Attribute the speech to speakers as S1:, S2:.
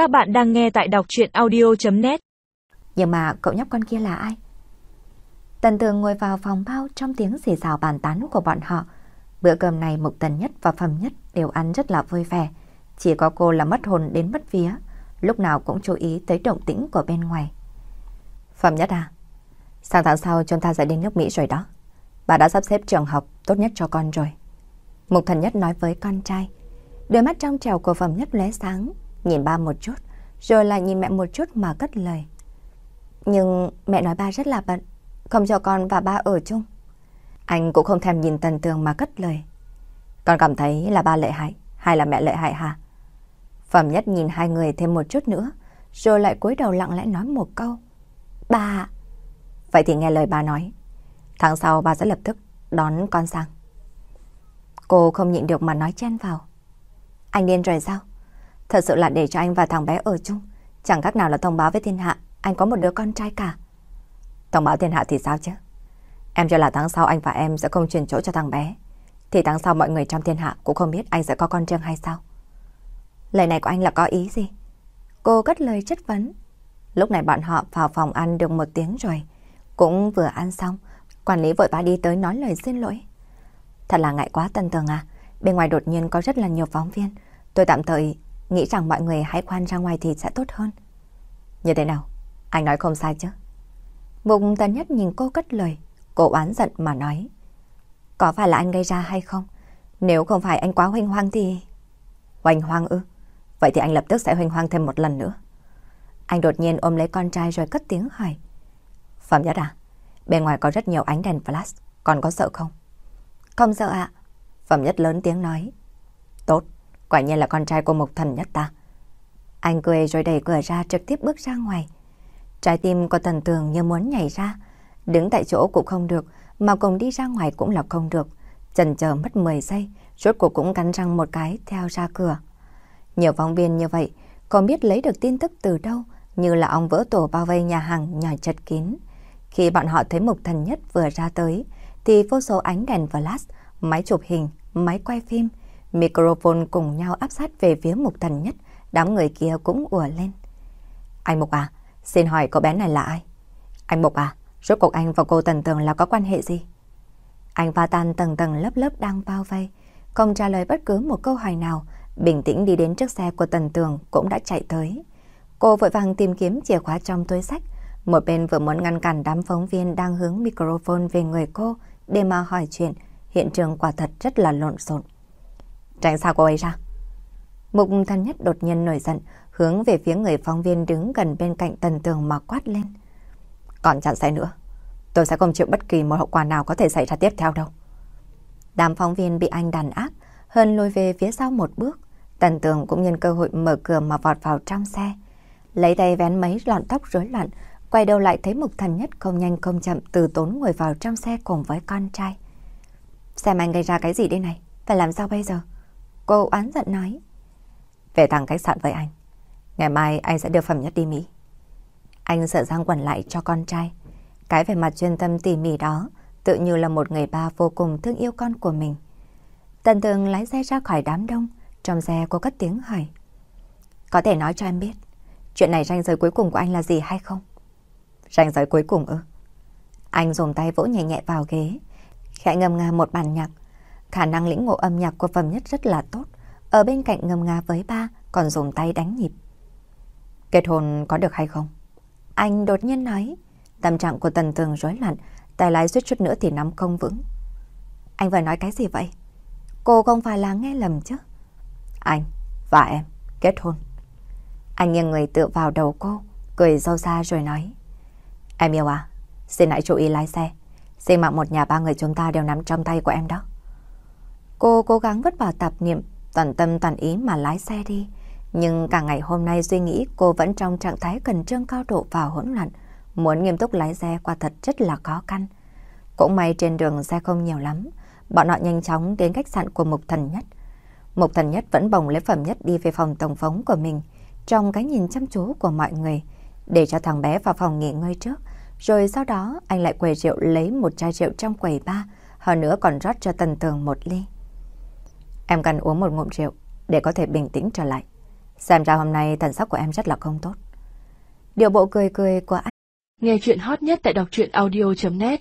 S1: Các bạn đang nghe tại đọc chuyện audio.net
S2: Nhưng mà cậu nhóc con kia là ai? Tần tường ngồi vào phòng bao trong tiếng xì xào bàn tán của bọn họ. Bữa cơm này Mục Tần Nhất và Phẩm Nhất đều ăn rất là vui vẻ. Chỉ có cô là mất hồn đến mất vía, lúc nào cũng chú ý tới động tĩnh của bên ngoài. Phẩm Nhất à, sang tháng sau chúng ta sẽ đến nước Mỹ rồi đó. Bà đã sắp xếp trường học tốt nhất cho con rồi. Mục Thần Nhất nói với con trai. Đôi mắt trong trèo của Phẩm Nhất lóe sáng, nhìn ba một chút, rồi lại nhìn mẹ một chút mà cất lời. Nhưng mẹ nói ba rất là bận, không cho con và ba ở chung. Anh cũng không thèm nhìn Tần Tường mà cất lời. Con cảm thấy là ba lợi hại, hay là mẹ lợi hại hả? Phẩm Nhất nhìn hai người thêm một chút nữa, rồi lại cúi đầu lặng lẽ nói một câu. Ba... Vậy thì nghe lời ba nói. Tháng sau ba sẽ lập tức đón con sang. Cô không nhịn được mà nói chen vào. Anh điên rồi sao? Thật sự là để cho anh và thằng bé ở chung. Chẳng khác nào là thông báo với thiên hạ anh có một đứa con trai cả. Thông báo thiên hạ thì sao chứ? Em cho là tháng sau anh và em sẽ không chuyển chỗ cho thằng bé. Thì tháng sau mọi người trong thiên hạ cũng không biết anh sẽ có con riêng hay sao? Lời này của anh là có ý gì? Cô cất lời chất vấn. Lúc này bọn họ vào phòng ăn được một tiếng rồi. Cũng vừa ăn xong, quản lý vội vã đi tới nói lời xin lỗi. Thật là ngại quá Tân Tường à, bên ngoài đột nhiên có rất là nhiều phóng viên. Tôi tạm thời nghĩ rằng mọi người hãy khoan ra ngoài thì sẽ tốt hơn. Như thế nào? Anh nói không sai chứ? Mục Tần Nhất nhìn cô cất lời, cô oán giận mà nói. Có phải là anh gây ra hay không? Nếu không phải anh quá hoành hoang thì... Hoành hoang ư? Vậy thì anh lập tức sẽ hoành hoang thêm một lần nữa. Anh đột nhiên ôm lấy con trai rồi cất tiếng hỏi. Phẩm nhất à? Bên ngoài có rất nhiều ánh đèn flash, còn có sợ không? Không sợ ạ. Phẩm nhất lớn tiếng nói. Tốt, quả nhiên là con trai của Mộc Thần nhất ta. Anh cười rồi đẩy cửa ra trực tiếp bước ra ngoài. Trái tim của Tần Tường như muốn nhảy ra. Đứng tại chỗ cũng không được, mà cùng đi ra ngoài cũng là không được. Chần chờ mất 10 giây, rốt cuộc cũng cắn răng một cái theo ra cửa. Nhiều phóng viên như vậy, còn biết lấy được tin tức từ đâu, như là ông vỡ tổ bao vây nhà hàng nhỏ chật kín. Khi bọn họ thấy Mục Thần Nhất vừa ra tới, thì vô số ánh đèn flash, máy chụp hình, máy quay phim, microphone cùng nhau áp sát về phía Mục Thần Nhất, đám người kia cũng ùa lên. Anh Mục à, xin hỏi cậu bé này là ai? Anh Mục à, rốt cuộc anh và cô Tần Tường là có quan hệ gì? Anh va Tan tầng tầng lớp lớp đang bao vây, không trả lời bất cứ một câu hỏi nào, bình tĩnh đi đến trước xe của Tần Tường cũng đã chạy tới. Cô vội vàng tìm kiếm chìa khóa trong túi sách, một bên vừa muốn ngăn cản đám phóng viên đang hướng microphone về người cô để mà hỏi chuyện, hiện trường quả thật rất là lộn xộn. Tránh sao cô ấy ra? Mục thân nhất đột nhiên nổi giận, hướng về phía người phóng viên đứng gần bên cạnh tần tường mà quát lên. Còn chặn xe nữa, tôi sẽ không chịu bất kỳ một hậu quả nào có thể xảy ra tiếp theo đâu. Đám phóng viên bị anh đàn áp, hơn lùi về phía sau một bước. Tần tường cũng nhân cơ hội mở cửa mà vọt vào trong xe. Lấy tay vén mấy lọn tóc rối loạn, quay đầu lại thấy Mục Thần Nhất không nhanh không chậm từ tốn ngồi vào trong xe cùng với con trai. Xem anh gây ra cái gì đây này, phải làm sao bây giờ? Cô oán giận nói. Về thẳng khách sạn với anh. Ngày mai anh sẽ đưa Phẩm Nhất đi Mỹ. Anh sợ giang quần lại cho con trai. Cái về mặt chuyên tâm tỉ mỉ đó tự như là một người ba vô cùng thương yêu con của mình. Tần thường lái xe ra khỏi đám đông. Trong xe cô cất tiếng hỏi. Có thể nói cho em biết chuyện này ranh giới cuối cùng của anh là gì hay không? Ranh giới cuối cùng ư? Anh dùng tay vỗ nhẹ nhẹ vào ghế, khẽ ngâm nga một bản nhạc. Khả năng lĩnh ngộ âm nhạc của Phẩm Nhất rất là tốt. Ở bên cạnh ngâm nga với ba, còn dùng tay đánh nhịp. Kết hôn có được hay không? Anh đột nhiên nói. Tâm trạng của Tần Tường rối loạn, tay lái suýt chút nữa thì nắm không vững. Anh vừa nói cái gì vậy? Cô không phải là nghe lầm chứ? Anh và em kết hôn. Anh nghiêng người tựa vào đầu cô, cười sâu xa rồi nói. Em yêu à, xin hãy chú ý lái xe. Sinh mạng một nhà ba người chúng ta đều nắm trong tay của em đó. Cô cố gắng vứt bỏ tạp niệm, toàn tâm toàn ý mà lái xe đi. Nhưng cả ngày hôm nay suy nghĩ cô vẫn trong trạng thái cần trương cao độ và hỗn loạn. Muốn nghiêm túc lái xe qua thật rất là khó khăn. Cũng may trên đường xe không nhiều lắm. Bọn họ nhanh chóng đến khách sạn của Mục Thần Nhất. Mục Thần Nhất vẫn bồng lấy phẩm nhất đi về phòng tổng phóng của mình. Trong cái nhìn chăm chú của mọi người, để cho thằng bé vào phòng nghỉ ngơi trước. Rồi sau đó anh lại quầy rượu lấy một chai rượu trong quầy ba, hơn nữa còn rót cho Tần Tường một ly. Em cần uống một ngụm rượu để có thể bình tĩnh trở lại. Xem ra hôm nay thần sắc của em rất là không tốt. Điều bộ cười cười của anh.
S1: Nghe chuyện hot nhất tại đọc truyện audio.net